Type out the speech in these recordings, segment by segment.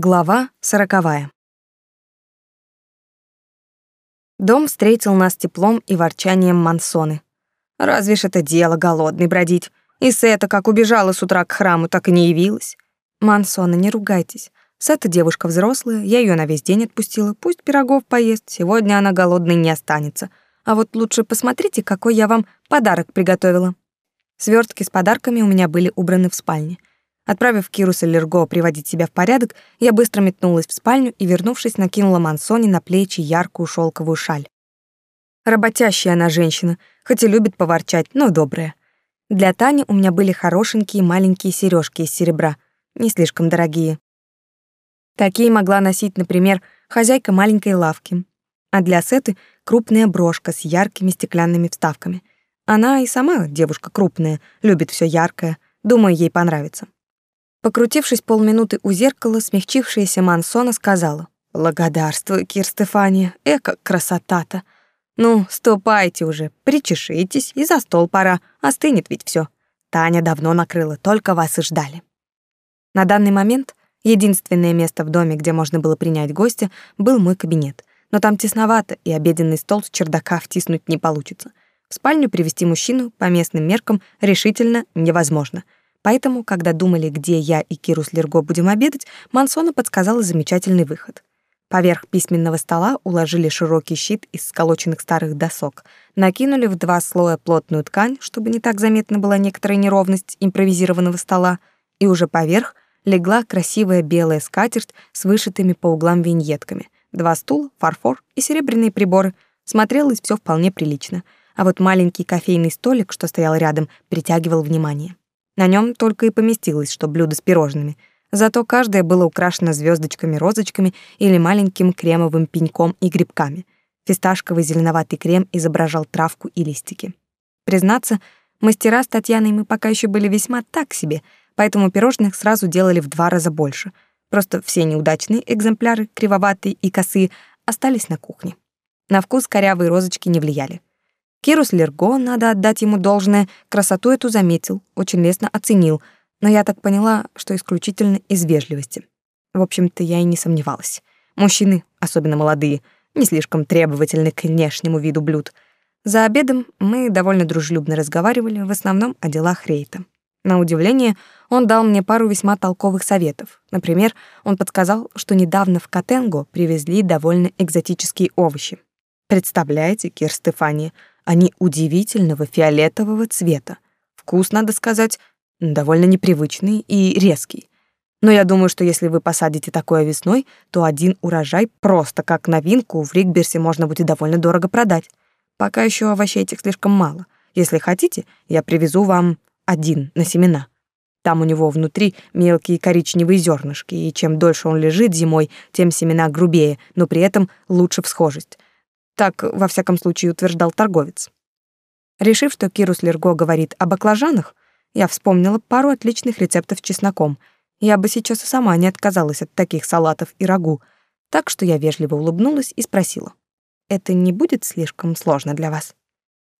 Глава сороковая. Дом встретил нас теплом и ворчанием мансоны. Разве ж это дело голодный бродить? И Сета как убежала с утра к храму, так и не явилась. Мансона, не ругайтесь. Сета девушка взрослая, я ее на весь день отпустила. Пусть пирогов поест, сегодня она голодной не останется. А вот лучше посмотрите, какой я вам подарок приготовила. Свертки с подарками у меня были убраны в спальне. Отправив Киру с Эллерго приводить себя в порядок, я быстро метнулась в спальню и, вернувшись, накинула Мансоне на плечи яркую шелковую шаль. Работящая она женщина, хоть и любит поворчать, но добрая. Для Тани у меня были хорошенькие маленькие сережки из серебра, не слишком дорогие. Такие могла носить, например, хозяйка маленькой лавки. А для Сеты крупная брошка с яркими стеклянными вставками. Она и сама девушка крупная, любит все яркое, думаю, ей понравится. Покрутившись полминуты у зеркала, смягчившаяся Мансона сказала. «Благодарствую, Кир Стефания, эка красота-то! Ну, ступайте уже, причешитесь, и за стол пора, остынет ведь все. Таня давно накрыла, только вас и ждали». На данный момент единственное место в доме, где можно было принять гостя, был мой кабинет. Но там тесновато, и обеденный стол с чердака втиснуть не получится. В спальню привести мужчину по местным меркам решительно невозможно — Поэтому, когда думали, где я и Киру с Лерго будем обедать, Мансона подсказала замечательный выход. Поверх письменного стола уложили широкий щит из сколоченных старых досок, накинули в два слоя плотную ткань, чтобы не так заметна была некоторая неровность импровизированного стола, и уже поверх легла красивая белая скатерть с вышитыми по углам виньетками, два стула, фарфор и серебряные приборы. Смотрелось все вполне прилично, а вот маленький кофейный столик, что стоял рядом, притягивал внимание. На нем только и поместилось, что блюдо с пирожными. Зато каждое было украшено звездочками, розочками или маленьким кремовым пеньком и грибками. Фисташковый зеленоватый крем изображал травку и листики. Признаться, мастера с Татьяной мы пока еще были весьма так себе, поэтому пирожных сразу делали в два раза больше. Просто все неудачные экземпляры, кривоватые и косые, остались на кухне. На вкус корявые розочки не влияли. Кирус Лерго, надо отдать ему должное, красоту эту заметил, очень лестно оценил, но я так поняла, что исключительно из вежливости. В общем-то, я и не сомневалась. Мужчины, особенно молодые, не слишком требовательны к внешнему виду блюд. За обедом мы довольно дружелюбно разговаривали, в основном о делах Рейта. На удивление, он дал мне пару весьма толковых советов. Например, он подсказал, что недавно в Катенго привезли довольно экзотические овощи. Представляете, Кир Стефани, они удивительного фиолетового цвета. Вкус, надо сказать, довольно непривычный и резкий. Но я думаю, что если вы посадите такое весной, то один урожай просто как новинку в Ригберсе можно будет довольно дорого продать. Пока еще овощей этих слишком мало. Если хотите, я привезу вам один на семена. Там у него внутри мелкие коричневые зернышки, и чем дольше он лежит зимой, тем семена грубее, но при этом лучше всхожесть. Так, во всяком случае, утверждал торговец. Решив, что Кирус Лерго говорит о баклажанах, я вспомнила пару отличных рецептов с чесноком. Я бы сейчас и сама не отказалась от таких салатов и рагу, так что я вежливо улыбнулась и спросила. «Это не будет слишком сложно для вас?»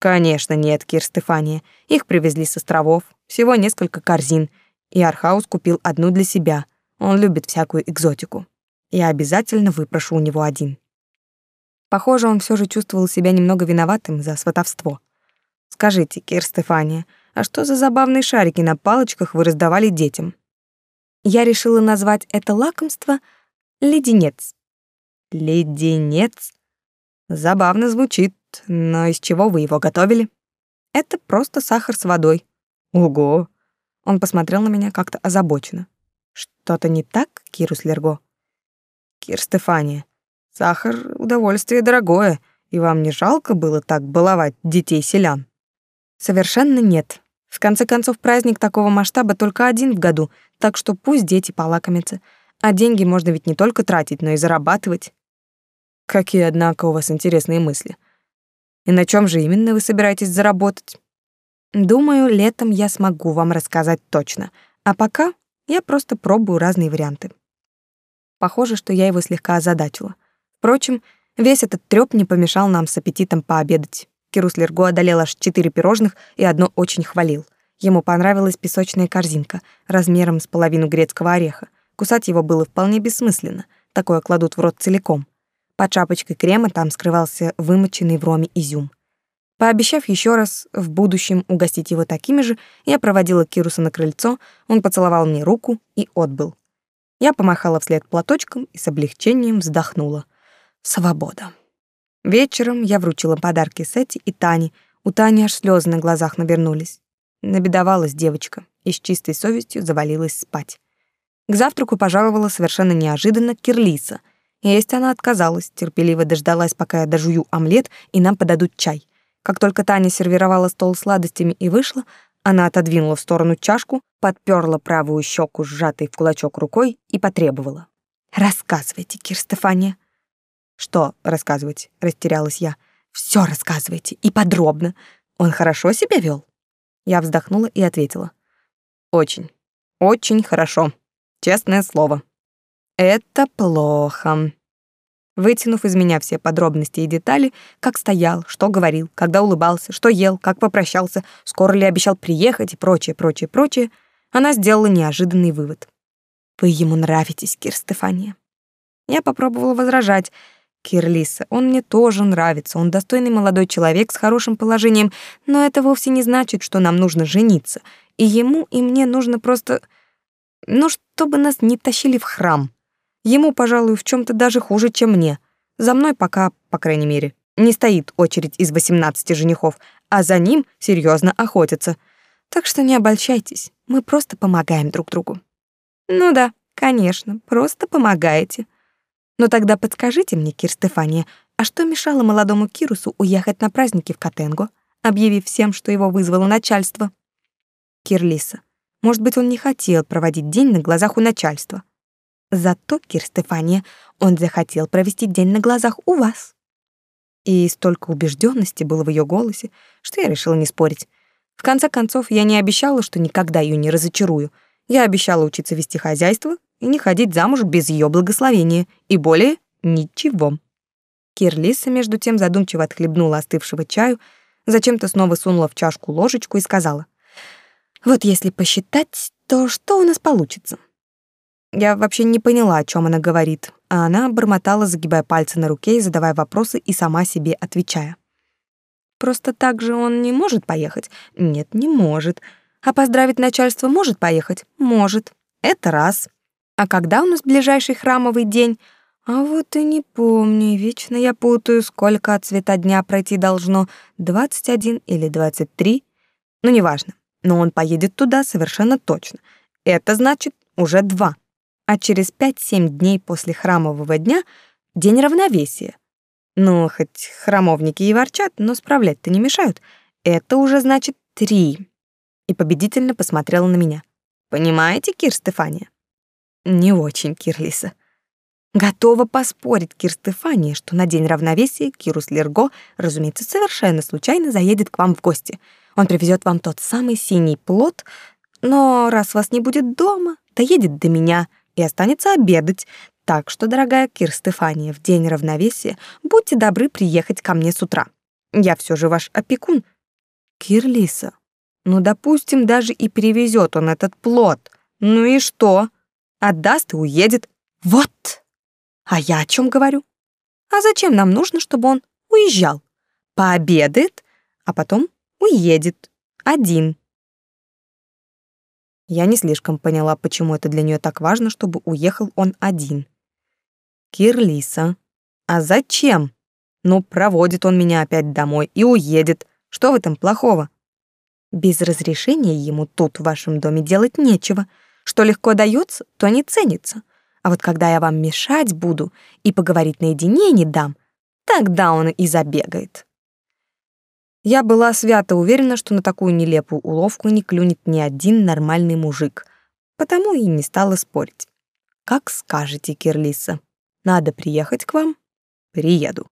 «Конечно нет, Кир Стефания. Их привезли с островов, всего несколько корзин, и Архаус купил одну для себя. Он любит всякую экзотику. Я обязательно выпрошу у него один». Похоже, он все же чувствовал себя немного виноватым за сватовство. Скажите, Кир Стефания, а что за забавные шарики на палочках вы раздавали детям? Я решила назвать это лакомство леденец. Леденец? Забавно звучит, но из чего вы его готовили? Это просто сахар с водой. Ого. Он посмотрел на меня как-то озабоченно. Что-то не так, Кирус Лерго? Кир Стефания, Сахар — удовольствие дорогое, и вам не жалко было так баловать детей селян? Совершенно нет. В конце концов, праздник такого масштаба только один в году, так что пусть дети полакомятся. А деньги можно ведь не только тратить, но и зарабатывать. Какие, однако, у вас интересные мысли. И на чем же именно вы собираетесь заработать? Думаю, летом я смогу вам рассказать точно. А пока я просто пробую разные варианты. Похоже, что я его слегка озадачила. Впрочем, весь этот трёп не помешал нам с аппетитом пообедать. Кирус Лерго одолел аж четыре пирожных и одно очень хвалил. Ему понравилась песочная корзинка размером с половину грецкого ореха. Кусать его было вполне бессмысленно, такое кладут в рот целиком. Под шапочкой крема там скрывался вымоченный в роме изюм. Пообещав еще раз в будущем угостить его такими же, я проводила Кируса на крыльцо, он поцеловал мне руку и отбыл. Я помахала вслед платочком и с облегчением вздохнула. Свобода. Вечером я вручила подарки Сети и Тане. У Тани аж слезы на глазах навернулись. Набедовалась девочка и с чистой совестью завалилась спать. К завтраку пожаловала совершенно неожиданно Кирлиса. Есть она отказалась, терпеливо дождалась, пока я дожую омлет, и нам подадут чай. Как только Таня сервировала стол сладостями и вышла, она отодвинула в сторону чашку, подперла правую щеку сжатой в кулачок рукой и потребовала. «Рассказывайте, Кир Стефания». «Что рассказывать?» — растерялась я. «Все рассказывайте, и подробно. Он хорошо себя вел?» Я вздохнула и ответила. «Очень, очень хорошо. Честное слово». «Это плохо», вытянув из меня все подробности и детали, как стоял, что говорил, когда улыбался, что ел, как попрощался, скоро ли обещал приехать и прочее, прочее, прочее, она сделала неожиданный вывод. «Вы ему нравитесь, Кир Стефания». Я попробовала возражать. «Кирлиса, он мне тоже нравится, он достойный молодой человек с хорошим положением, но это вовсе не значит, что нам нужно жениться, и ему, и мне нужно просто... Ну, чтобы нас не тащили в храм». Ему, пожалуй, в чем то даже хуже, чем мне. За мной пока, по крайней мере, не стоит очередь из 18 женихов, а за ним серьезно охотятся. Так что не обольщайтесь, мы просто помогаем друг другу. Ну да, конечно, просто помогаете. Но тогда подскажите мне, Кир Стефания, а что мешало молодому Кирусу уехать на праздники в Катенго, объявив всем, что его вызвало начальство? Кирлиса, может быть, он не хотел проводить день на глазах у начальства. Зато, Кир Стефания, он захотел провести день на глазах у вас. И столько убежденности было в ее голосе, что я решила не спорить. В конце концов, я не обещала, что никогда ее не разочарую. Я обещала учиться вести хозяйство и не ходить замуж без ее благословения, и более ничего. Кирлиса, между тем, задумчиво отхлебнула остывшего чаю, зачем-то снова сунула в чашку ложечку и сказала, «Вот если посчитать, то что у нас получится?» Я вообще не поняла, о чем она говорит, а она бормотала, загибая пальцы на руке и задавая вопросы и сама себе отвечая. Просто так же он не может поехать? Нет, не может. А поздравить начальство может поехать? Может. Это раз. А когда у нас ближайший храмовый день? А вот и не помню, вечно я путаю, сколько от цвета дня пройти должно, 21 или 23. Ну, неважно. Но он поедет туда совершенно точно. Это значит уже два а через 5-7 дней после храмового дня — день равновесия. Ну, хоть храмовники и ворчат, но справлять-то не мешают. Это уже значит три. И победительно посмотрела на меня. Понимаете, Кир Стефания? Не очень, Кирлиса. Готова поспорить, Кир Стефания, что на день равновесия Кирус Лерго, разумеется, совершенно случайно заедет к вам в гости. Он привезет вам тот самый синий плод, но раз вас не будет дома, доедет до меня — и останется обедать. Так что, дорогая Кир Стефания, в день равновесия будьте добры приехать ко мне с утра. Я все же ваш опекун. Кир Лиса, ну, допустим, даже и перевезет он этот плод. Ну и что? Отдаст и уедет. Вот. А я о чем говорю? А зачем нам нужно, чтобы он уезжал? Пообедает, а потом уедет. Один. Я не слишком поняла, почему это для нее так важно, чтобы уехал он один. Кирлиса. А зачем? Ну, проводит он меня опять домой и уедет. Что в этом плохого? Без разрешения ему тут в вашем доме делать нечего. Что легко дается, то не ценится. А вот когда я вам мешать буду и поговорить наедине не дам, тогда он и забегает. Я была свято уверена, что на такую нелепую уловку не клюнет ни один нормальный мужик, потому и не стала спорить. Как скажете, Кирлиса. Надо приехать к вам? Приеду.